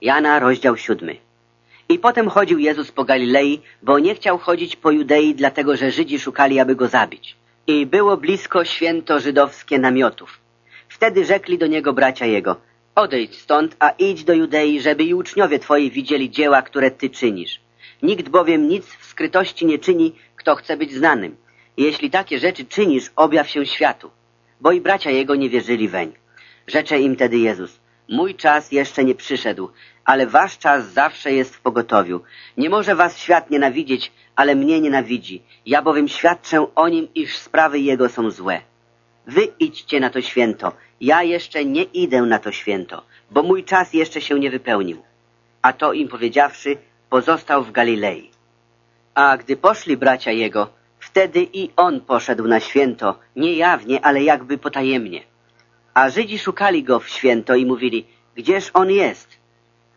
Jana, rozdział siódmy. I potem chodził Jezus po Galilei, bo nie chciał chodzić po Judei, dlatego że Żydzi szukali, aby go zabić. I było blisko święto żydowskie namiotów. Wtedy rzekli do niego bracia jego, odejdź stąd, a idź do Judei, żeby i uczniowie twoi widzieli dzieła, które ty czynisz. Nikt bowiem nic w skrytości nie czyni, kto chce być znanym. Jeśli takie rzeczy czynisz, objaw się światu. Bo i bracia jego nie wierzyli weń. Rzecze im tedy Jezus, mój czas jeszcze nie przyszedł, ale wasz czas zawsze jest w pogotowiu. Nie może was świat nienawidzieć, ale mnie nienawidzi. Ja bowiem świadczę o nim, iż sprawy jego są złe. Wy idźcie na to święto. Ja jeszcze nie idę na to święto, bo mój czas jeszcze się nie wypełnił. A to im powiedziawszy, pozostał w Galilei. A gdy poszli bracia jego, wtedy i on poszedł na święto, nie jawnie, ale jakby potajemnie. A Żydzi szukali go w święto i mówili, gdzież on jest?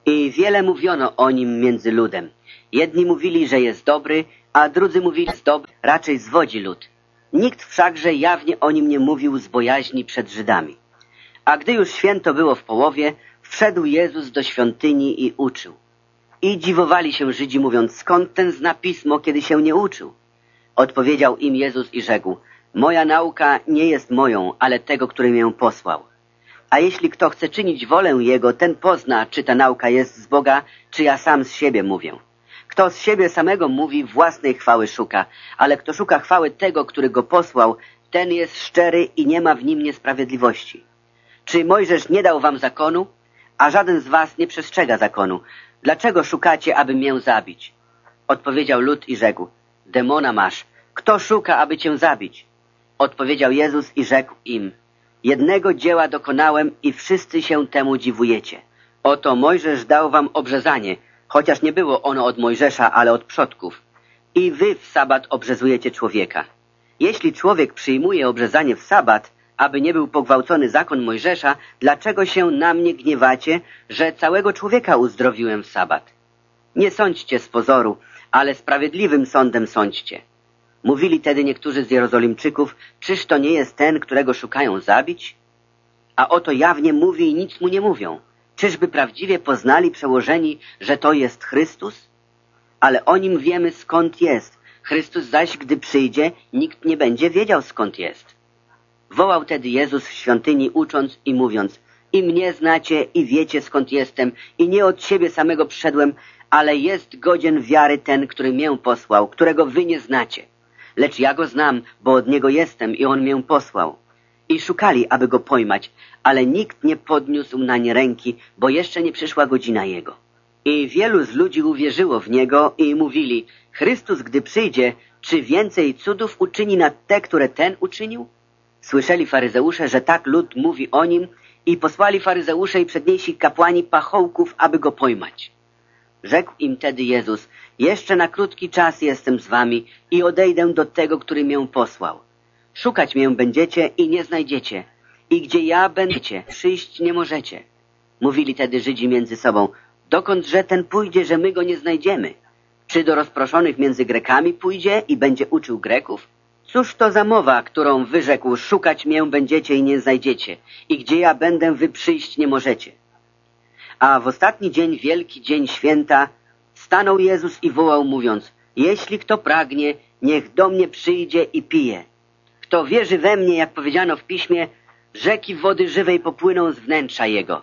I wiele mówiono o nim między ludem. Jedni mówili, że jest dobry, a drudzy mówili, że jest dobry, raczej zwodzi lud. Nikt wszakże jawnie o nim nie mówił z bojaźni przed Żydami. A gdy już święto było w połowie, wszedł Jezus do świątyni i uczył. I dziwowali się Żydzi, mówiąc, skąd ten zna pismo, kiedy się nie uczył? Odpowiedział im Jezus i rzekł, moja nauka nie jest moją, ale tego, który mnie posłał. A jeśli kto chce czynić wolę Jego, ten pozna, czy ta nauka jest z Boga, czy ja sam z siebie mówię. Kto z siebie samego mówi, własnej chwały szuka, ale kto szuka chwały tego, który go posłał, ten jest szczery i nie ma w nim niesprawiedliwości. Czy Mojżesz nie dał wam zakonu? A żaden z was nie przestrzega zakonu. Dlaczego szukacie, aby mię zabić? Odpowiedział lud i rzekł, demona masz. Kto szuka, aby cię zabić? Odpowiedział Jezus i rzekł im, jednego dzieła dokonałem i wszyscy się temu dziwujecie. Oto Mojżesz dał wam obrzezanie, chociaż nie było ono od Mojżesza, ale od przodków. I wy w sabat obrzezujecie człowieka. Jeśli człowiek przyjmuje obrzezanie w sabat, aby nie był pogwałcony zakon Mojżesza, dlaczego się na mnie gniewacie, że całego człowieka uzdrowiłem w sabat? Nie sądźcie z pozoru, ale sprawiedliwym sądem sądźcie. Mówili tedy niektórzy z Jerozolimczyków, czyż to nie jest ten, którego szukają zabić? A oto jawnie mówi i nic mu nie mówią. Czyżby prawdziwie poznali przełożeni, że to jest Chrystus? Ale o nim wiemy skąd jest. Chrystus zaś, gdy przyjdzie, nikt nie będzie wiedział skąd jest. Wołał tedy Jezus w świątyni ucząc i mówiąc, i mnie znacie i wiecie skąd jestem i nie od siebie samego przyszedłem, ale jest godzien wiary ten, który mię posłał, którego wy nie znacie. Lecz ja go znam, bo od niego jestem i on mię posłał. I szukali, aby go pojmać, ale nikt nie podniósł nań ręki, bo jeszcze nie przyszła godzina jego. I wielu z ludzi uwierzyło w niego i mówili, Chrystus, gdy przyjdzie, czy więcej cudów uczyni nad te, które ten uczynił? Słyszeli faryzeusze, że tak lud mówi o nim i posłali faryzeusze i przedniejsi kapłani pachołków, aby go pojmać. Rzekł im tedy Jezus, jeszcze na krótki czas jestem z wami i odejdę do tego, który mię posłał. Szukać mię będziecie i nie znajdziecie. I gdzie ja będziecie, przyjść nie możecie. Mówili tedy Żydzi między sobą, dokądże ten pójdzie, że my go nie znajdziemy? Czy do rozproszonych między Grekami pójdzie i będzie uczył Greków? Cóż to za mowa, którą wyrzekł, szukać mię będziecie i nie znajdziecie, i gdzie ja będę, wy przyjść nie możecie. A w ostatni dzień, wielki dzień święta, stanął Jezus i wołał, mówiąc, jeśli kto pragnie, niech do mnie przyjdzie i pije. Kto wierzy we mnie, jak powiedziano w piśmie, rzeki wody żywej popłyną z wnętrza jego.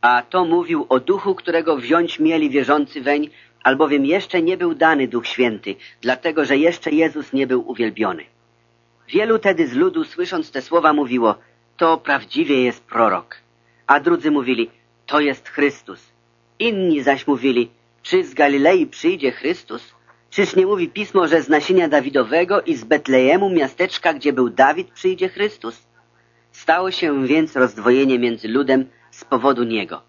A to mówił o duchu, którego wziąć mieli wierzący weń, albowiem jeszcze nie był dany Duch Święty, dlatego że jeszcze Jezus nie był uwielbiony. Wielu tedy z ludu, słysząc te słowa, mówiło, to prawdziwie jest prorok. A drudzy mówili, to jest Chrystus. Inni zaś mówili, czy z Galilei przyjdzie Chrystus? Czyż nie mówi Pismo, że z nasienia Dawidowego i z Betlejemu, miasteczka, gdzie był Dawid, przyjdzie Chrystus? Stało się więc rozdwojenie między ludem z powodu Niego.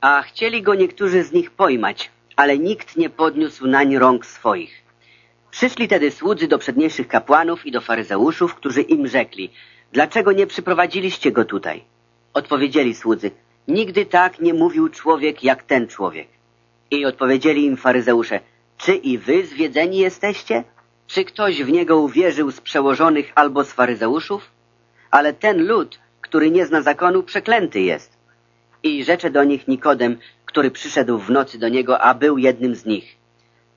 A chcieli Go niektórzy z nich pojmać, ale nikt nie podniósł nań rąk swoich. Przyszli tedy słudzy do przedniejszych kapłanów i do faryzeuszów, którzy im rzekli, dlaczego nie przyprowadziliście Go tutaj? Odpowiedzieli słudzy, nigdy tak nie mówił człowiek jak ten człowiek. I odpowiedzieli im faryzeusze, czy i wy zwiedzeni jesteście? Czy ktoś w niego uwierzył z przełożonych albo z faryzeuszów? Ale ten lud, który nie zna zakonu, przeklęty jest. I rzecze do nich Nikodem, który przyszedł w nocy do niego, a był jednym z nich.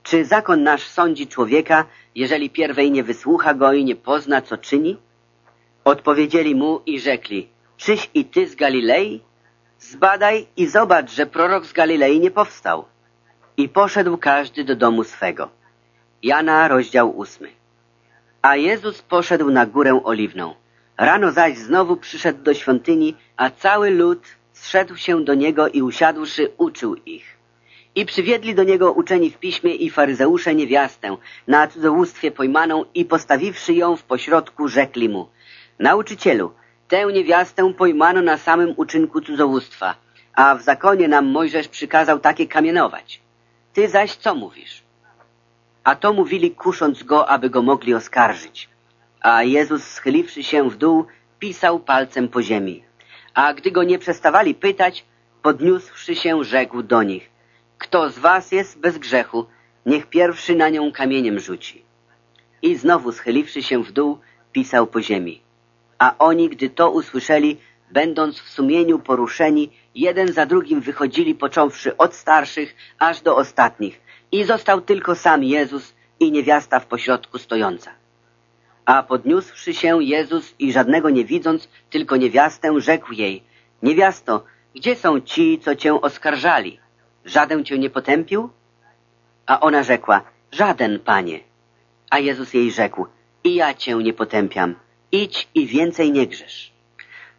Czy zakon nasz sądzi człowieka, jeżeli pierwej nie wysłucha go i nie pozna, co czyni? Odpowiedzieli mu i rzekli, czyś i ty z Galilei? Zbadaj i zobacz, że prorok z Galilei nie powstał. I poszedł każdy do domu swego. Jana, rozdział ósmy. A Jezus poszedł na górę oliwną. Rano zaś znowu przyszedł do świątyni, a cały lud zszedł się do niego i usiadłszy uczył ich. I przywiedli do niego uczeni w piśmie i faryzeusze niewiastę, na cudzołóstwie pojmaną i postawiwszy ją w pośrodku, rzekli mu, Nauczycielu, tę niewiastę pojmano na samym uczynku cudzołóstwa, a w zakonie nam Mojżesz przykazał takie kamienować. Ty zaś co mówisz? A to mówili kusząc go, aby go mogli oskarżyć. A Jezus, schyliwszy się w dół, pisał palcem po ziemi. A gdy go nie przestawali pytać, podniósłszy się, rzekł do nich, kto z was jest bez grzechu, niech pierwszy na nią kamieniem rzuci. I znowu schyliwszy się w dół, pisał po ziemi. A oni, gdy to usłyszeli, będąc w sumieniu poruszeni, jeden za drugim wychodzili, począwszy od starszych aż do ostatnich. I został tylko sam Jezus i niewiasta w pośrodku stojąca. A podniósłszy się Jezus i żadnego nie widząc, tylko niewiastę, rzekł jej, niewiasto, gdzie są ci, co cię oskarżali? Żaden cię nie potępił? A ona rzekła, żaden, panie. A Jezus jej rzekł, i ja cię nie potępiam, idź i więcej nie grzesz.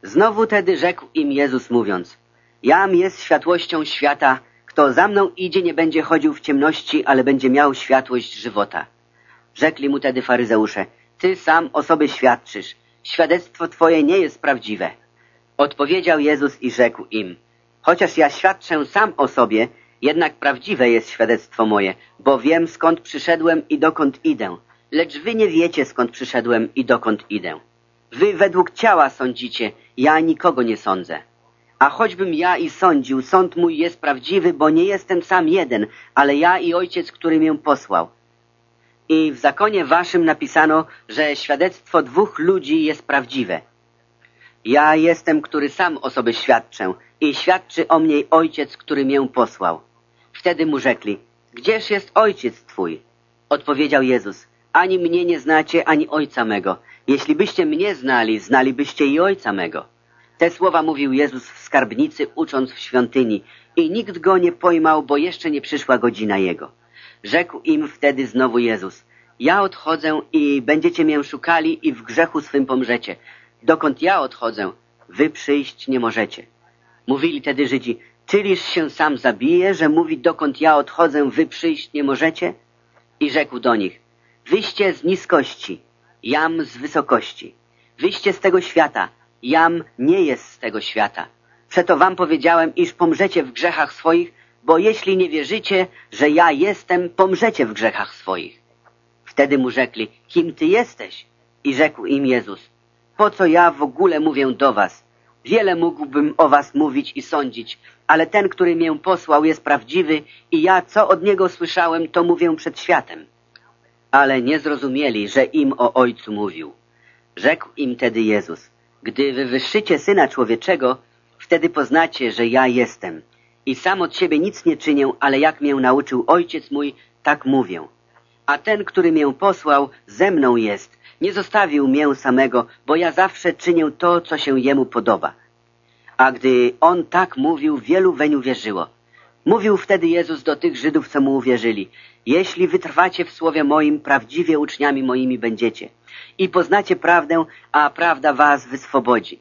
Znowu tedy rzekł im Jezus mówiąc, jam jest światłością świata, kto za mną idzie, nie będzie chodził w ciemności, ale będzie miał światłość żywota. Rzekli mu tedy faryzeusze, ty sam o sobie świadczysz, świadectwo twoje nie jest prawdziwe. Odpowiedział Jezus i rzekł im, chociaż ja świadczę sam o sobie, jednak prawdziwe jest świadectwo moje, bo wiem skąd przyszedłem i dokąd idę, lecz wy nie wiecie skąd przyszedłem i dokąd idę. Wy według ciała sądzicie, ja nikogo nie sądzę. A choćbym ja i sądził, sąd mój jest prawdziwy, bo nie jestem sam jeden, ale ja i ojciec, który mię posłał. I w zakonie waszym napisano, że świadectwo dwóch ludzi jest prawdziwe. Ja jestem, który sam o sobie świadczę i świadczy o mnie ojciec, który mię posłał. Wtedy mu rzekli, gdzież jest ojciec twój? Odpowiedział Jezus, ani mnie nie znacie, ani ojca mego. Jeśli byście mnie znali, znalibyście i ojca mego. Te słowa mówił Jezus w skarbnicy, ucząc w świątyni i nikt go nie pojmał, bo jeszcze nie przyszła godzina Jego. Rzekł im wtedy znowu Jezus, ja odchodzę i będziecie mię szukali i w grzechu swym pomrzecie. Dokąd ja odchodzę, wy przyjść nie możecie. Mówili tedy Żydzi, czyliż się sam zabije, że mówi, dokąd ja odchodzę, wy przyjść nie możecie? I rzekł do nich, wyście z niskości, jam z wysokości. Wyście z tego świata, jam nie jest z tego świata. Przeto wam powiedziałem, iż pomrzecie w grzechach swoich, bo jeśli nie wierzycie, że ja jestem, pomrzecie w grzechach swoich. Wtedy mu rzekli, kim ty jesteś? I rzekł im Jezus, po co ja w ogóle mówię do was? Wiele mógłbym o was mówić i sądzić, ale ten, który mię posłał, jest prawdziwy i ja, co od niego słyszałem, to mówię przed światem. Ale nie zrozumieli, że im o Ojcu mówił. Rzekł im tedy Jezus, gdy wywyższycie Syna Człowieczego, wtedy poznacie, że ja jestem. I sam od siebie nic nie czynię, ale jak mię nauczył Ojciec mój, tak mówię. A ten, który mię posłał, ze mną jest. Nie zostawił mię samego, bo ja zawsze czynię to, co się jemu podoba. A gdy on tak mówił, wielu weń uwierzyło. Mówił wtedy Jezus do tych Żydów, co mu uwierzyli. Jeśli wytrwacie w słowie moim, prawdziwie uczniami moimi będziecie. I poznacie prawdę, a prawda was wyswobodzi.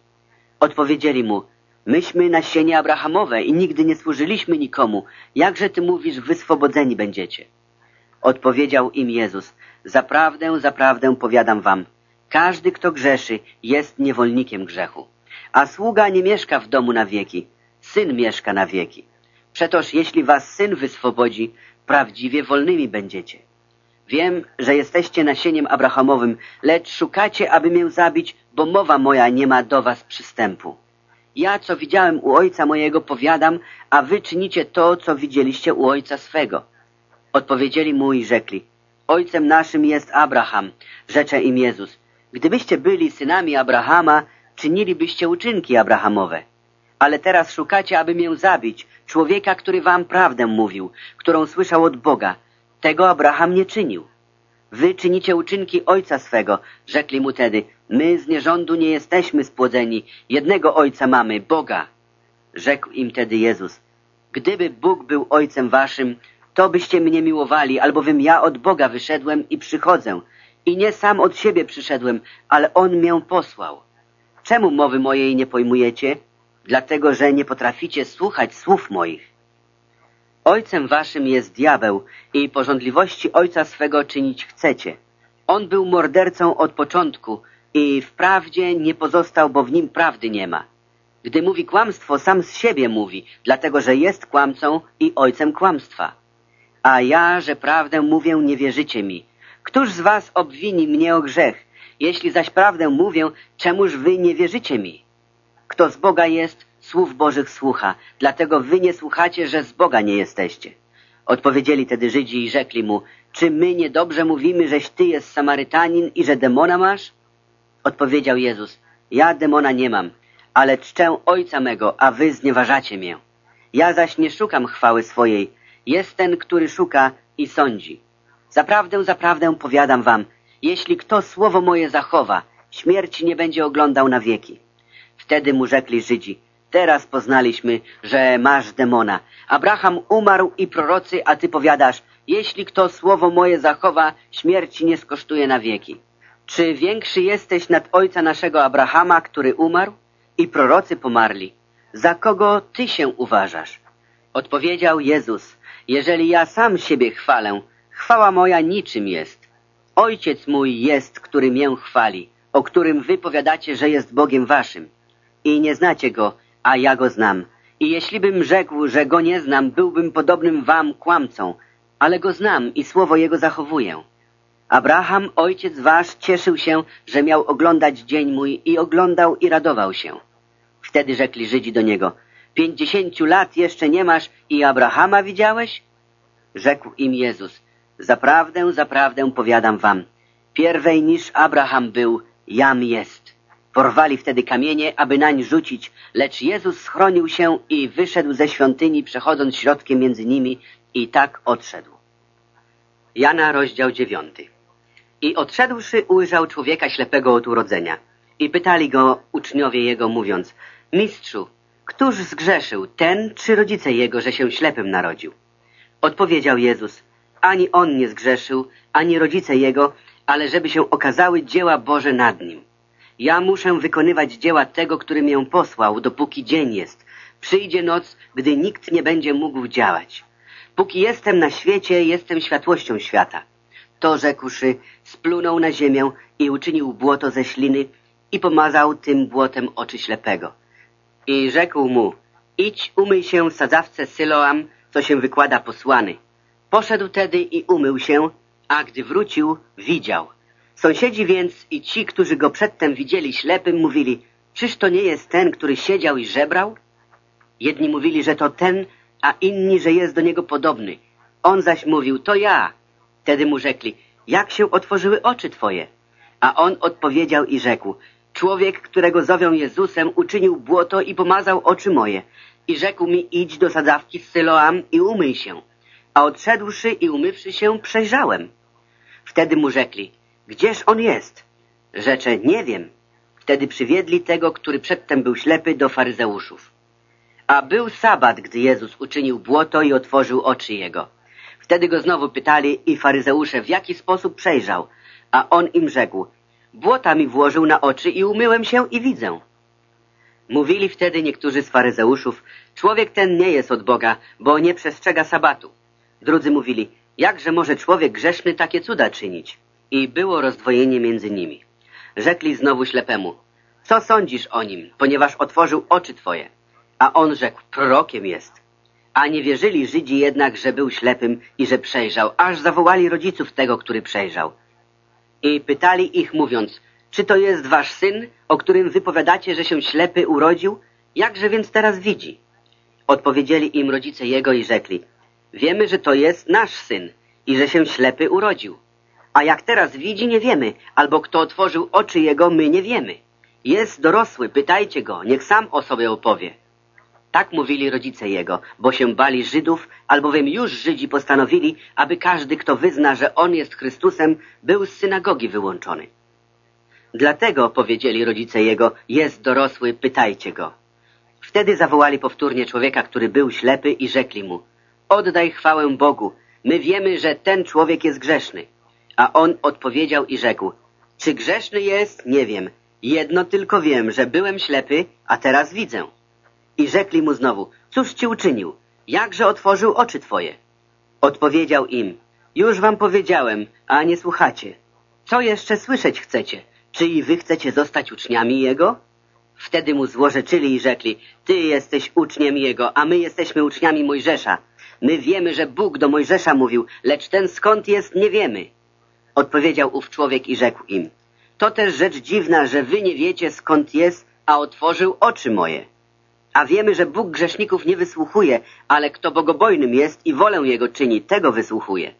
Odpowiedzieli mu, myśmy nasienie Abrahamowe i nigdy nie służyliśmy nikomu. Jakże ty mówisz, wyswobodzeni będziecie? Odpowiedział im Jezus, zaprawdę, zaprawdę powiadam wam, każdy, kto grzeszy, jest niewolnikiem grzechu. A sługa nie mieszka w domu na wieki, syn mieszka na wieki. Przetoż jeśli was syn wyswobodzi, prawdziwie wolnymi będziecie. Wiem, że jesteście nasieniem Abrahamowym, lecz szukacie, aby mię zabić, bo mowa moja nie ma do was przystępu. Ja, co widziałem u ojca mojego, powiadam, a wy czynicie to, co widzieliście u ojca swego. Odpowiedzieli mu i rzekli, ojcem naszym jest Abraham, rzecze im Jezus. Gdybyście byli synami Abrahama, czynilibyście uczynki Abrahamowe. Ale teraz szukacie, aby mię zabić, człowieka, który wam prawdę mówił, którą słyszał od Boga. Tego Abraham nie czynił. Wy czynicie uczynki ojca swego, rzekli mu tedy. My z nierządu nie jesteśmy spłodzeni, jednego ojca mamy, Boga. Rzekł im tedy Jezus. Gdyby Bóg był ojcem waszym, to byście mnie miłowali, albowiem ja od Boga wyszedłem i przychodzę. I nie sam od siebie przyszedłem, ale On mię posłał. Czemu mowy mojej nie pojmujecie? Dlatego, że nie potraficie słuchać słów moich. Ojcem waszym jest diabeł i porządliwości ojca swego czynić chcecie. On był mordercą od początku i wprawdzie nie pozostał, bo w nim prawdy nie ma. Gdy mówi kłamstwo, sam z siebie mówi, dlatego że jest kłamcą i ojcem kłamstwa. A ja, że prawdę mówię, nie wierzycie mi. Któż z was obwini mnie o grzech? Jeśli zaś prawdę mówię, czemuż wy nie wierzycie mi? Kto z Boga jest, słów Bożych słucha, dlatego wy nie słuchacie, że z Boga nie jesteście. Odpowiedzieli tedy Żydzi i rzekli mu, czy my niedobrze mówimy, żeś ty jest Samarytanin i że demona masz? Odpowiedział Jezus, ja demona nie mam, ale czczę Ojca mego, a wy znieważacie mię. Ja zaś nie szukam chwały swojej, jest ten, który szuka i sądzi. Zaprawdę, zaprawdę powiadam wam, jeśli kto słowo moje zachowa, śmierci nie będzie oglądał na wieki. Wtedy mu rzekli Żydzi, teraz poznaliśmy, że masz demona. Abraham umarł i prorocy, a ty powiadasz, jeśli kto słowo moje zachowa, śmierci nie skosztuje na wieki. Czy większy jesteś nad ojca naszego Abrahama, który umarł? I prorocy pomarli. Za kogo ty się uważasz? Odpowiedział Jezus, jeżeli ja sam siebie chwalę, chwała moja niczym jest. Ojciec mój jest, który mię chwali, o którym wy powiadacie, że jest Bogiem waszym. I nie znacie go, a ja go znam. I jeśli bym rzekł, że go nie znam, byłbym podobnym wam kłamcą, ale go znam i słowo jego zachowuję. Abraham, ojciec wasz, cieszył się, że miał oglądać dzień mój i oglądał i radował się. Wtedy rzekli Żydzi do niego, pięćdziesięciu lat jeszcze nie masz i Abrahama widziałeś? Rzekł im Jezus, zaprawdę, zaprawdę powiadam wam, pierwej niż Abraham był, jam jest. Porwali wtedy kamienie, aby nań rzucić, lecz Jezus schronił się i wyszedł ze świątyni, przechodząc środkiem między nimi i tak odszedł. Jana, rozdział dziewiąty. I odszedłszy ujrzał człowieka ślepego od urodzenia. I pytali go uczniowie jego, mówiąc, Mistrzu, któż zgrzeszył, ten czy rodzice jego, że się ślepym narodził? Odpowiedział Jezus, ani on nie zgrzeszył, ani rodzice jego, ale żeby się okazały dzieła Boże nad nim. Ja muszę wykonywać dzieła tego, który mię posłał, dopóki dzień jest. Przyjdzie noc, gdy nikt nie będzie mógł działać. Póki jestem na świecie, jestem światłością świata. To rzekłszy, splunął na ziemię i uczynił błoto ze śliny i pomazał tym błotem oczy ślepego. I rzekł mu, idź umyj się sadzawce Syloam, co się wykłada posłany. Poszedł tedy i umył się, a gdy wrócił, widział. Sąsiedzi więc i ci, którzy go przedtem widzieli ślepym, mówili, czyż to nie jest ten, który siedział i żebrał? Jedni mówili, że to ten, a inni, że jest do niego podobny. On zaś mówił, to ja. Wtedy mu rzekli, jak się otworzyły oczy twoje? A on odpowiedział i rzekł, człowiek, którego zowią Jezusem, uczynił błoto i pomazał oczy moje. I rzekł mi, idź do sadzawki z Syloam i umyj się. A odszedłszy i umywszy się, przejrzałem. Wtedy mu rzekli, gdzież on jest? Rzecze, nie wiem. Wtedy przywiedli tego, który przedtem był ślepy, do faryzeuszów. A był sabat, gdy Jezus uczynił błoto i otworzył oczy jego. Wtedy go znowu pytali i faryzeusze, w jaki sposób przejrzał. A on im rzekł, błota mi włożył na oczy i umyłem się i widzę. Mówili wtedy niektórzy z faryzeuszów, człowiek ten nie jest od Boga, bo nie przestrzega sabatu. Drudzy mówili, jakże może człowiek grzeszny takie cuda czynić? I było rozdwojenie między nimi. Rzekli znowu ślepemu, co sądzisz o nim, ponieważ otworzył oczy twoje? A on rzekł, prorokiem jest. A nie wierzyli Żydzi jednak, że był ślepym i że przejrzał, aż zawołali rodziców tego, który przejrzał. I pytali ich, mówiąc, czy to jest wasz syn, o którym wypowiadacie, że się ślepy urodził? Jakże więc teraz widzi? Odpowiedzieli im rodzice jego i rzekli, wiemy, że to jest nasz syn i że się ślepy urodził. A jak teraz widzi, nie wiemy, albo kto otworzył oczy jego, my nie wiemy. Jest dorosły, pytajcie go, niech sam o sobie opowie. Tak mówili rodzice jego, bo się bali Żydów, albowiem już Żydzi postanowili, aby każdy, kto wyzna, że on jest Chrystusem, był z synagogi wyłączony. Dlatego, powiedzieli rodzice jego, jest dorosły, pytajcie go. Wtedy zawołali powtórnie człowieka, który był ślepy i rzekli mu, oddaj chwałę Bogu, my wiemy, że ten człowiek jest grzeszny. A on odpowiedział i rzekł, czy grzeszny jest? Nie wiem. Jedno tylko wiem, że byłem ślepy, a teraz widzę. I rzekli mu znowu, cóż ci uczynił? Jakże otworzył oczy twoje? Odpowiedział im, już wam powiedziałem, a nie słuchacie. Co jeszcze słyszeć chcecie? Czy i wy chcecie zostać uczniami Jego? Wtedy mu złorzeczyli i rzekli, ty jesteś uczniem Jego, a my jesteśmy uczniami Mojżesza. My wiemy, że Bóg do Mojżesza mówił, lecz ten skąd jest, nie wiemy. Odpowiedział ów człowiek i rzekł im, to też rzecz dziwna, że wy nie wiecie skąd jest, a otworzył oczy moje. A wiemy, że Bóg grzeszników nie wysłuchuje, ale kto bogobojnym jest i wolę Jego czyni, tego wysłuchuje.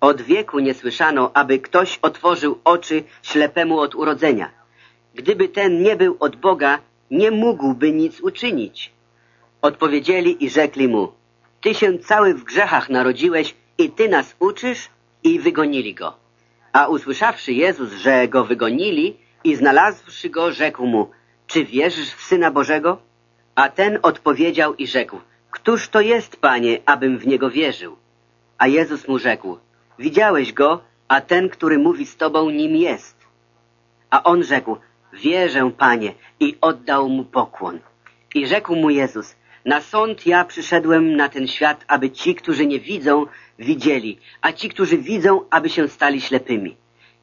Od wieku nie słyszano, aby ktoś otworzył oczy ślepemu od urodzenia. Gdyby ten nie był od Boga, nie mógłby nic uczynić. Odpowiedzieli i rzekli mu, Ty się cały w grzechach narodziłeś i Ty nas uczysz? I wygonili go. A usłyszawszy Jezus, że go wygonili i znalazłszy go, rzekł mu, Czy wierzysz w Syna Bożego? A ten odpowiedział i rzekł, Któż to jest, Panie, abym w Niego wierzył? A Jezus mu rzekł, Widziałeś go, a ten, który mówi z tobą, nim jest. A on rzekł, wierzę, Panie, i oddał mu pokłon. I rzekł mu Jezus, na sąd ja przyszedłem na ten świat, aby ci, którzy nie widzą, widzieli, a ci, którzy widzą, aby się stali ślepymi.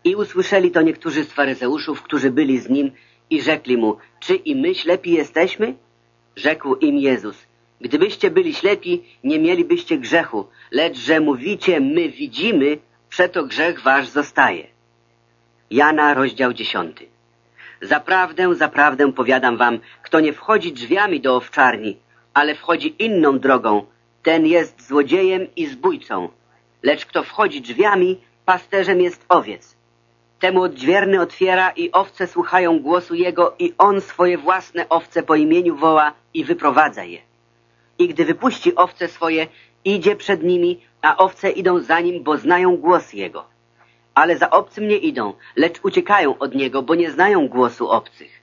I usłyszeli to niektórzy z faryzeuszów, którzy byli z nim i rzekli mu, czy i my ślepi jesteśmy? Rzekł im Jezus, Gdybyście byli ślepi, nie mielibyście grzechu, lecz że mówicie, my widzimy, przeto grzech wasz zostaje. Jana, rozdział dziesiąty. Zaprawdę, zaprawdę powiadam wam, kto nie wchodzi drzwiami do owczarni, ale wchodzi inną drogą, ten jest złodziejem i zbójcą. Lecz kto wchodzi drzwiami, pasterzem jest owiec. Temu odźwierny otwiera i owce słuchają głosu jego i on swoje własne owce po imieniu woła i wyprowadza je i gdy wypuści owce swoje, idzie przed nimi, a owce idą za nim, bo znają głos jego. Ale za obcym nie idą, lecz uciekają od niego, bo nie znają głosu obcych.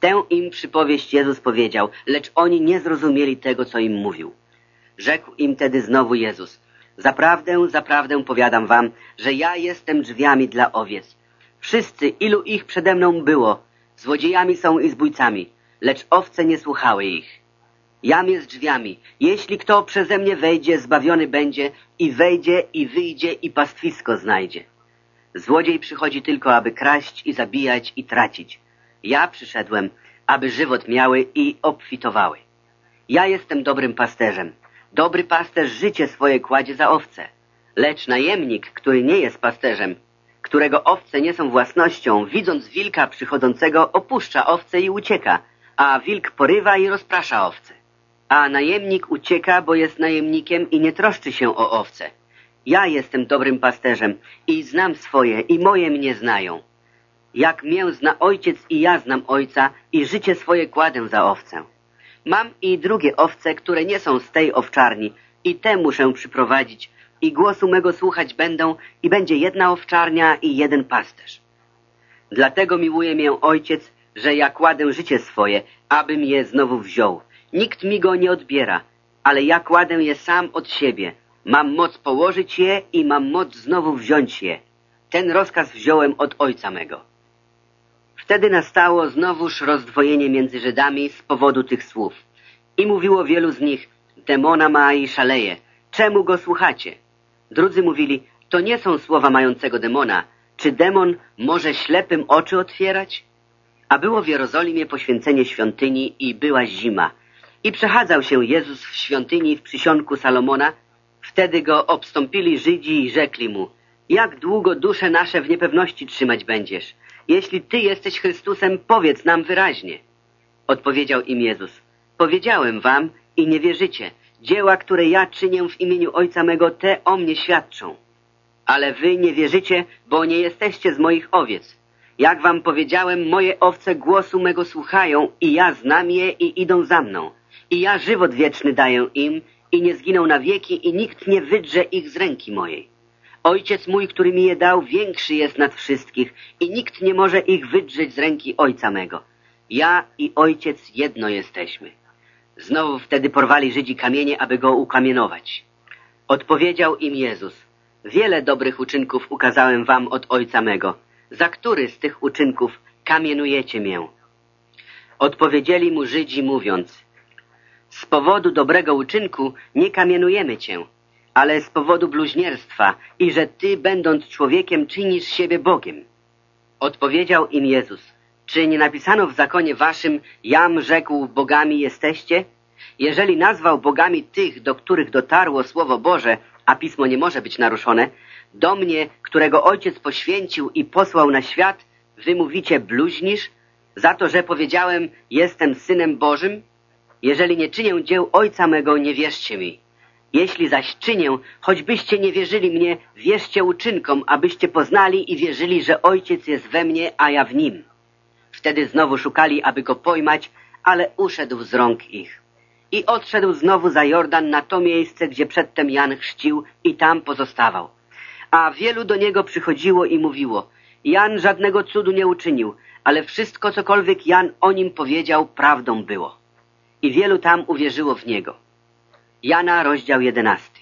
Tę im przypowieść Jezus powiedział, lecz oni nie zrozumieli tego, co im mówił. Rzekł im tedy znowu Jezus, zaprawdę, zaprawdę powiadam wam, że ja jestem drzwiami dla owiec. Wszyscy, ilu ich przede mną było, złodziejami są i zbójcami, lecz owce nie słuchały ich. Jam jest drzwiami. Jeśli kto przeze mnie wejdzie, zbawiony będzie i wejdzie i wyjdzie i pastwisko znajdzie. Złodziej przychodzi tylko, aby kraść i zabijać i tracić. Ja przyszedłem, aby żywot miały i obfitowały. Ja jestem dobrym pasterzem. Dobry pasterz życie swoje kładzie za owce. Lecz najemnik, który nie jest pasterzem, którego owce nie są własnością, widząc wilka przychodzącego, opuszcza owce i ucieka, a wilk porywa i rozprasza owce. A najemnik ucieka, bo jest najemnikiem i nie troszczy się o owce. Ja jestem dobrym pasterzem i znam swoje i moje mnie znają. Jak mię zna ojciec i ja znam ojca i życie swoje kładę za owcę. Mam i drugie owce, które nie są z tej owczarni i te muszę przyprowadzić i głosu mego słuchać będą i będzie jedna owczarnia i jeden pasterz. Dlatego miłuje mię ojciec, że ja kładę życie swoje, abym je znowu wziął. Nikt mi go nie odbiera, ale ja kładę je sam od siebie. Mam moc położyć je i mam moc znowu wziąć je. Ten rozkaz wziąłem od ojca mego. Wtedy nastało znowuż rozdwojenie między Żydami z powodu tych słów. I mówiło wielu z nich, demona ma i szaleje. Czemu go słuchacie? Drudzy mówili, to nie są słowa mającego demona. Czy demon może ślepym oczy otwierać? A było w Jerozolimie poświęcenie świątyni i była zima. I przechadzał się Jezus w świątyni w przysionku Salomona. Wtedy go obstąpili Żydzi i rzekli mu, jak długo dusze nasze w niepewności trzymać będziesz? Jeśli Ty jesteś Chrystusem, powiedz nam wyraźnie. Odpowiedział im Jezus, powiedziałem wam i nie wierzycie. Dzieła, które ja czynię w imieniu Ojca mego, te o mnie świadczą. Ale wy nie wierzycie, bo nie jesteście z moich owiec. Jak wam powiedziałem, moje owce głosu mego słuchają i ja znam je i idą za mną I ja żywot wieczny daję im i nie zginą na wieki i nikt nie wydrze ich z ręki mojej. Ojciec mój, który mi je dał, większy jest nad wszystkich i nikt nie może ich wydrzeć z ręki Ojca mego. Ja i Ojciec jedno jesteśmy. Znowu wtedy porwali Żydzi kamienie, aby go ukamienować. Odpowiedział im Jezus, wiele dobrych uczynków ukazałem wam od Ojca mego. Za który z tych uczynków kamienujecie mię? Odpowiedzieli mu Żydzi mówiąc, z powodu dobrego uczynku nie kamienujemy cię, ale z powodu bluźnierstwa i że ty, będąc człowiekiem, czynisz siebie Bogiem. Odpowiedział im Jezus, czy nie napisano w zakonie waszym, jam rzekł, bogami jesteście? Jeżeli nazwał bogami tych, do których dotarło Słowo Boże, a Pismo nie może być naruszone, do mnie, którego Ojciec poświęcił i posłał na świat, wy mówicie bluźnisz, za to, że powiedziałem, jestem Synem Bożym? Jeżeli nie czynię dzieł Ojca mego, nie wierzcie mi. Jeśli zaś czynię, choćbyście nie wierzyli mnie, wierzcie uczynkom, abyście poznali i wierzyli, że Ojciec jest we mnie, a ja w Nim. Wtedy znowu szukali, aby go pojmać, ale uszedł z rąk ich. I odszedł znowu za Jordan na to miejsce, gdzie przedtem Jan chrzcił i tam pozostawał. A wielu do niego przychodziło i mówiło, Jan żadnego cudu nie uczynił, ale wszystko, cokolwiek Jan o nim powiedział, prawdą było. I wielu tam uwierzyło w niego. Jana, rozdział jedenasty.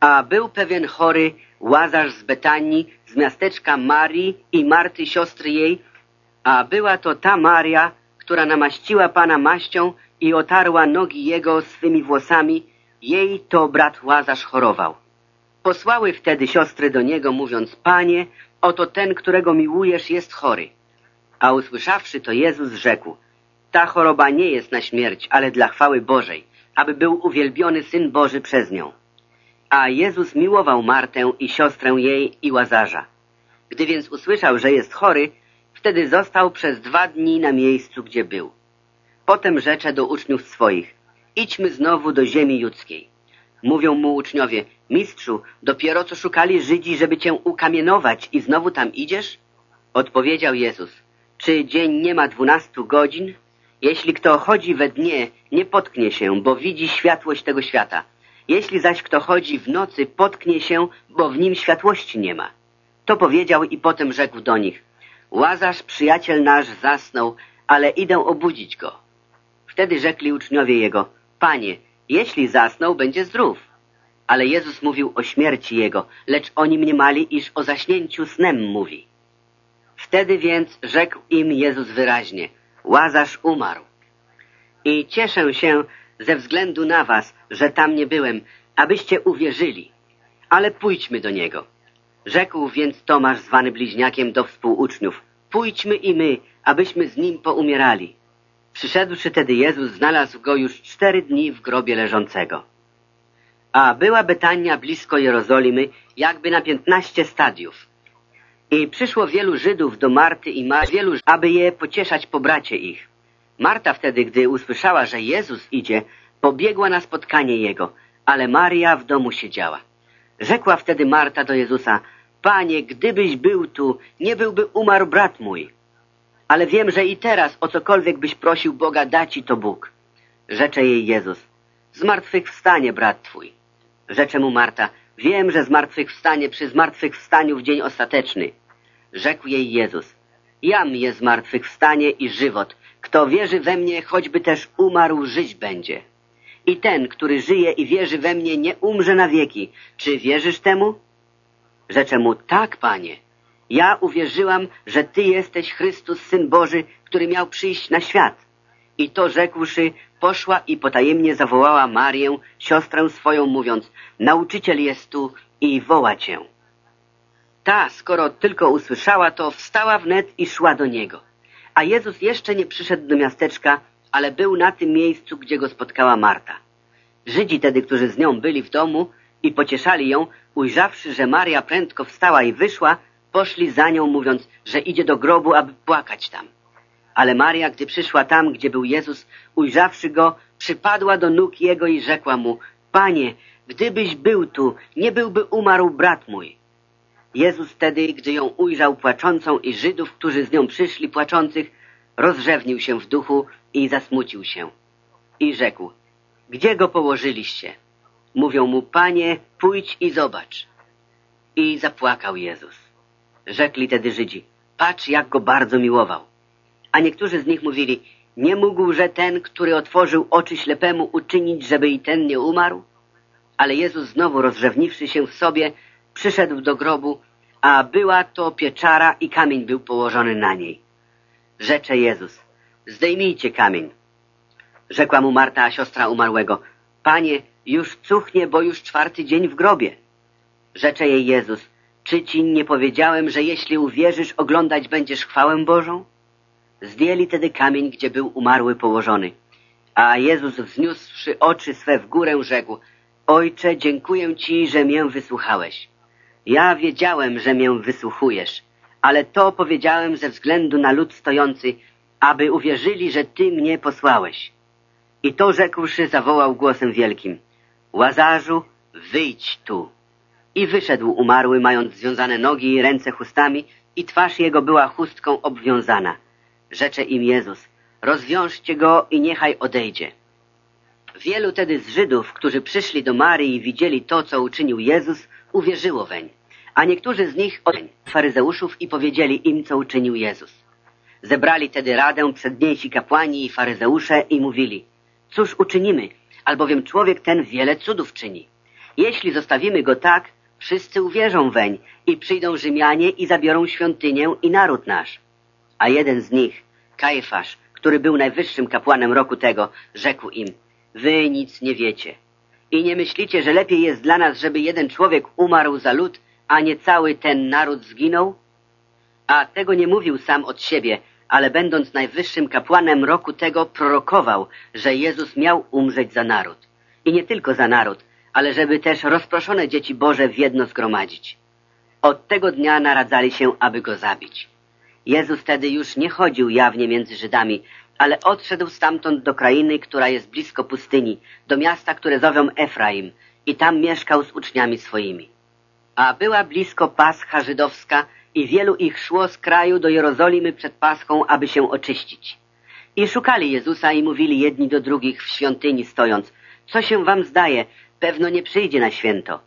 A był pewien chory Łazarz z Betanii, z miasteczka Marii i Marty, siostry jej, a była to ta Maria, która namaściła Pana maścią i otarła nogi Jego swymi włosami, jej to brat Łazarz chorował. Posłały wtedy siostry do Niego, mówiąc, Panie, oto ten, którego miłujesz, jest chory. A usłyszawszy to Jezus rzekł, ta choroba nie jest na śmierć, ale dla chwały Bożej, aby był uwielbiony Syn Boży przez nią. A Jezus miłował Martę i siostrę jej i Łazarza. Gdy więc usłyszał, że jest chory, wtedy został przez dwa dni na miejscu, gdzie był. Potem rzecze do uczniów swoich, idźmy znowu do ziemi judzkiej. Mówią mu uczniowie, mistrzu, dopiero co szukali Żydzi, żeby cię ukamienować i znowu tam idziesz? Odpowiedział Jezus, czy dzień nie ma dwunastu godzin? Jeśli kto chodzi we dnie, nie potknie się, bo widzi światłość tego świata. Jeśli zaś kto chodzi w nocy, potknie się, bo w nim światłości nie ma. To powiedział i potem rzekł do nich, Łazarz, przyjaciel nasz, zasnął, ale idę obudzić go. Wtedy rzekli uczniowie jego, Panie, jeśli zasnął, będzie zdrów. Ale Jezus mówił o śmierci jego, lecz oni mniemali, iż o zaśnięciu snem mówi. Wtedy więc rzekł im Jezus wyraźnie, Łazarz umarł. I cieszę się ze względu na was, że tam nie byłem, abyście uwierzyli. Ale pójdźmy do niego. Rzekł więc Tomasz, zwany bliźniakiem do współuczniów, pójdźmy i my, abyśmy z nim poumierali. Przyszedłszy tedy Jezus, znalazł go już cztery dni w grobie leżącego. A była Betania blisko Jerozolimy, jakby na piętnaście stadiów. I przyszło wielu Żydów do Marty i Mar, wielu, aby je pocieszać po bracie ich. Marta wtedy, gdy usłyszała, że Jezus idzie, pobiegła na spotkanie Jego, ale Maria w domu siedziała. Rzekła wtedy Marta do Jezusa, Panie, gdybyś był tu, nie byłby umarł brat mój. Ale wiem, że i teraz o cokolwiek byś prosił Boga, da ci to Bóg. Rzecze jej Jezus, zmartwychwstanie brat twój. Rzecze mu Marta, wiem, że zmartwychwstanie przy zmartwychwstaniu w dzień ostateczny. Rzekł jej Jezus, jam jest zmartwychwstanie i żywot. Kto wierzy we mnie, choćby też umarł, żyć będzie. I ten, który żyje i wierzy we mnie, nie umrze na wieki. Czy wierzysz temu? Rzecze mu, tak, panie. Ja uwierzyłam, że Ty jesteś Chrystus, Syn Boży, który miał przyjść na świat. I to rzekłszy, poszła i potajemnie zawołała Marię, siostrę swoją, mówiąc, nauczyciel jest tu i woła Cię. Ta, skoro tylko usłyszała to, wstała wnet i szła do Niego. A Jezus jeszcze nie przyszedł do miasteczka, ale był na tym miejscu, gdzie go spotkała Marta. Żydzi tedy, którzy z nią byli w domu i pocieszali ją, ujrzawszy, że Maria prędko wstała i wyszła, poszli za nią, mówiąc, że idzie do grobu, aby płakać tam. Ale Maria, gdy przyszła tam, gdzie był Jezus, ujrzawszy go, przypadła do nóg jego i rzekła mu, Panie, gdybyś był tu, nie byłby umarł brat mój. Jezus wtedy, gdy ją ujrzał płaczącą i Żydów, którzy z nią przyszli płaczących, rozrzewnił się w duchu i zasmucił się. i rzekł, gdzie go położyliście? Mówią mu, panie, pójdź i zobacz. I zapłakał Jezus. Rzekli tedy Żydzi, patrz jak go bardzo miłował. A niektórzy z nich mówili, nie mógłże ten, który otworzył oczy ślepemu, uczynić, żeby i ten nie umarł? Ale Jezus znowu rozrzewniwszy się w sobie, przyszedł do grobu, a była to pieczara i kamień był położony na niej. Rzecze Jezus, zdejmijcie kamień. Rzekła mu Marta, siostra umarłego, Panie, już cuchnie, bo już czwarty dzień w grobie. Rzecze jej Jezus, czy ci nie powiedziałem, że jeśli uwierzysz, oglądać będziesz chwałę Bożą? Zdjęli tedy kamień, gdzie był umarły położony. A Jezus wzniósłszy oczy swe w górę, rzekł, Ojcze, dziękuję Ci, że mię wysłuchałeś. Ja wiedziałem, że mię wysłuchujesz, ale to powiedziałem ze względu na lud stojący, aby uwierzyli, że Ty mnie posłałeś. I to rzekłszy, zawołał głosem wielkim, Łazarzu, wyjdź tu. I wyszedł umarły, mając związane nogi i ręce chustami, i twarz jego była chustką obwiązana. Rzecze im Jezus, rozwiążcie go i niechaj odejdzie. Wielu tedy z Żydów, którzy przyszli do Maryi i widzieli to, co uczynił Jezus, uwierzyło weń. A niektórzy z nich od faryzeuszów i powiedzieli im, co uczynił Jezus. Zebrali tedy radę przedniejsi kapłani i faryzeusze i mówili, cóż uczynimy, albowiem człowiek ten wiele cudów czyni. Jeśli zostawimy go tak, wszyscy uwierzą weń i przyjdą Rzymianie i zabiorą świątynię i naród nasz. A jeden z nich, Kajfasz, który był najwyższym kapłanem roku tego, rzekł im, wy nic nie wiecie. I nie myślicie, że lepiej jest dla nas, żeby jeden człowiek umarł za lud, a nie cały ten naród zginął? A tego nie mówił sam od siebie, ale będąc najwyższym kapłanem roku tego prorokował, że Jezus miał umrzeć za naród. I nie tylko za naród, ale żeby też rozproszone dzieci Boże w jedno zgromadzić. Od tego dnia naradzali się, aby go zabić. Jezus wtedy już nie chodził jawnie między Żydami, ale odszedł stamtąd do krainy, która jest blisko pustyni, do miasta, które zowią Efraim i tam mieszkał z uczniami swoimi. A była blisko Pascha żydowska i wielu ich szło z kraju do Jerozolimy przed Paschą, aby się oczyścić. I szukali Jezusa i mówili jedni do drugich w świątyni stojąc, co się wam zdaje, pewno nie przyjdzie na święto.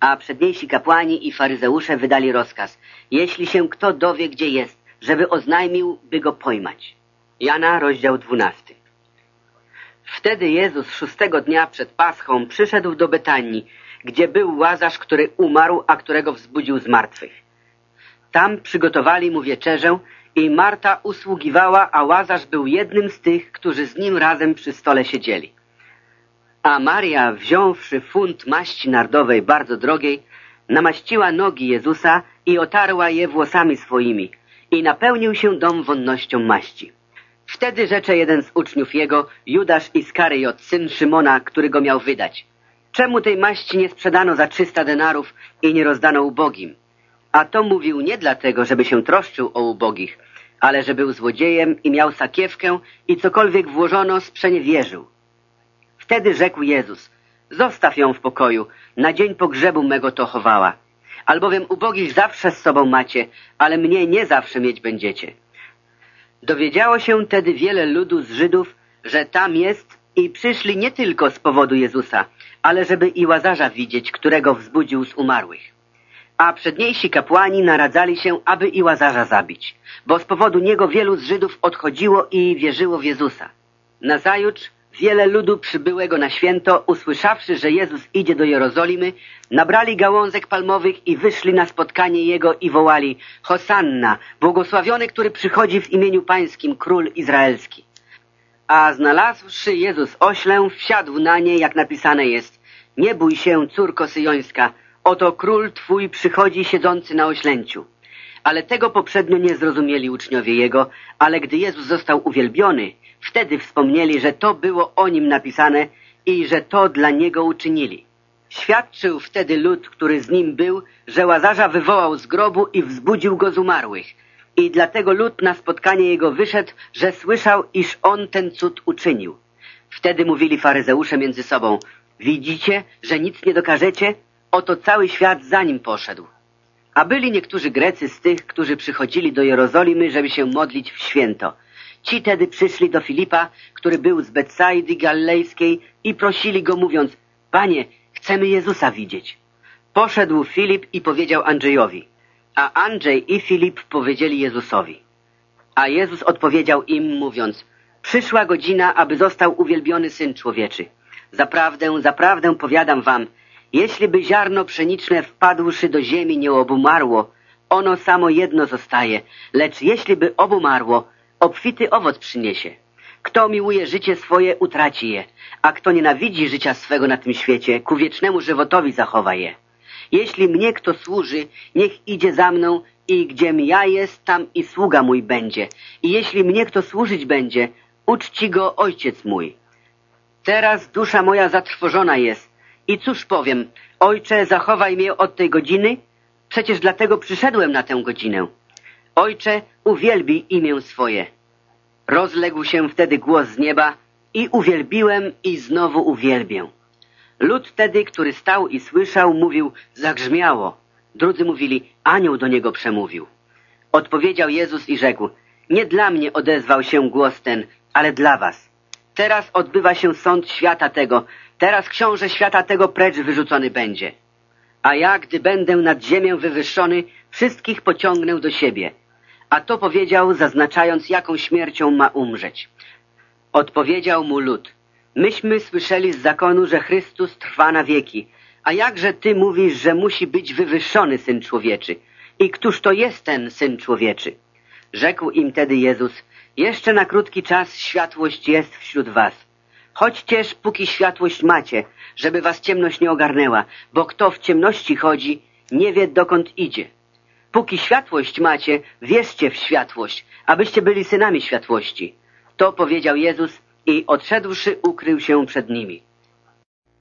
A przedniejsi kapłani i faryzeusze wydali rozkaz, jeśli się kto dowie, gdzie jest, żeby oznajmił, by go pojmać. Jana, rozdział 12. Wtedy Jezus szóstego dnia przed Paschą przyszedł do Betanii, gdzie był Łazarz, który umarł, a którego wzbudził z martwych. Tam przygotowali mu wieczerzę i Marta usługiwała, a Łazarz był jednym z tych, którzy z nim razem przy stole siedzieli. A Maria, wziąwszy funt maści nardowej bardzo drogiej, namaściła nogi Jezusa i otarła je włosami swoimi i napełnił się dom wonnością maści. Wtedy rzecze jeden z uczniów jego, Judasz Iskaryjot, syn Szymona, który go miał wydać. Czemu tej maści nie sprzedano za trzysta denarów i nie rozdano ubogim? A to mówił nie dlatego, żeby się troszczył o ubogich, ale że był złodziejem i miał sakiewkę i cokolwiek włożono, sprzeniewierzył. Wtedy rzekł Jezus, zostaw ją w pokoju, na dzień pogrzebu mego to chowała. Albowiem ubogich zawsze z sobą macie, ale mnie nie zawsze mieć będziecie. Dowiedziało się tedy wiele ludu z Żydów, że tam jest i przyszli nie tylko z powodu Jezusa, ale żeby i Łazarza widzieć, którego wzbudził z umarłych. A przedniejsi kapłani naradzali się, aby i Łazarza zabić, bo z powodu niego wielu z Żydów odchodziło i wierzyło w Jezusa. Nazajutrz wiele ludu przybyłego na święto, usłyszawszy, że Jezus idzie do Jerozolimy, nabrali gałązek palmowych i wyszli na spotkanie Jego i wołali Hosanna, błogosławiony, który przychodzi w imieniu Pańskim, Król Izraelski. A znalazłszy Jezus oślę, wsiadł na nie, jak napisane jest Nie bój się, córko syjońska, oto Król Twój przychodzi siedzący na oślęciu. Ale tego poprzednio nie zrozumieli uczniowie Jego, ale gdy Jezus został uwielbiony, wtedy wspomnieli, że to było o Nim napisane i że to dla Niego uczynili. Świadczył wtedy lud, który z Nim był, że Łazarza wywołał z grobu i wzbudził go z umarłych. I dlatego lud na spotkanie Jego wyszedł, że słyszał, iż On ten cud uczynił. Wtedy mówili faryzeusze między sobą, widzicie, że nic nie dokażecie? Oto cały świat za Nim poszedł. A byli niektórzy Grecy z tych, którzy przychodzili do Jerozolimy, żeby się modlić w święto. Ci tedy przyszli do Filipa, który był z Betsaidy Galilejskiej i prosili go mówiąc, Panie, chcemy Jezusa widzieć. Poszedł Filip i powiedział Andrzejowi, a Andrzej i Filip powiedzieli Jezusowi. A Jezus odpowiedział im, mówiąc, przyszła godzina, aby został uwielbiony Syn Człowieczy. Zaprawdę, zaprawdę powiadam wam, jeśli by ziarno pszeniczne wpadłszy do ziemi nie obumarło, ono samo jedno zostaje, lecz jeśli by obumarło, obfity owoc przyniesie. Kto miłuje życie swoje, utraci je, a kto nienawidzi życia swego na tym świecie, ku wiecznemu żywotowi zachowa je. Jeśli mnie kto służy, niech idzie za mną i gdziem ja jest, tam i sługa mój będzie. I jeśli mnie kto służyć będzie, uczci go ojciec mój. Teraz dusza moja zatrwożona jest. I cóż powiem, ojcze, zachowaj mnie od tej godziny? Przecież dlatego przyszedłem na tę godzinę. Ojcze, uwielbij imię swoje. Rozległ się wtedy głos z nieba i uwielbiłem i znowu uwielbię. Lud wtedy, który stał i słyszał, mówił, zagrzmiało. Drudzy mówili, anioł do niego przemówił. Odpowiedział Jezus i rzekł, nie dla mnie odezwał się głos ten, ale dla was. Teraz odbywa się sąd świata tego, teraz książę świata tego precz wyrzucony będzie. A ja, gdy będę nad ziemię wywyższony, wszystkich pociągnę do siebie. A to powiedział, zaznaczając, jaką śmiercią ma umrzeć. Odpowiedział mu lud. Myśmy słyszeli z zakonu, że Chrystus trwa na wieki. A jakże ty mówisz, że musi być wywyższony Syn Człowieczy? I któż to jest ten Syn Człowieczy? Rzekł im tedy Jezus, jeszcze na krótki czas światłość jest wśród was. Chodźcież, póki światłość macie, żeby was ciemność nie ogarnęła, bo kto w ciemności chodzi, nie wie dokąd idzie. Póki światłość macie, wierzcie w światłość, abyście byli synami światłości. To powiedział Jezus i odszedłszy ukrył się przed nimi.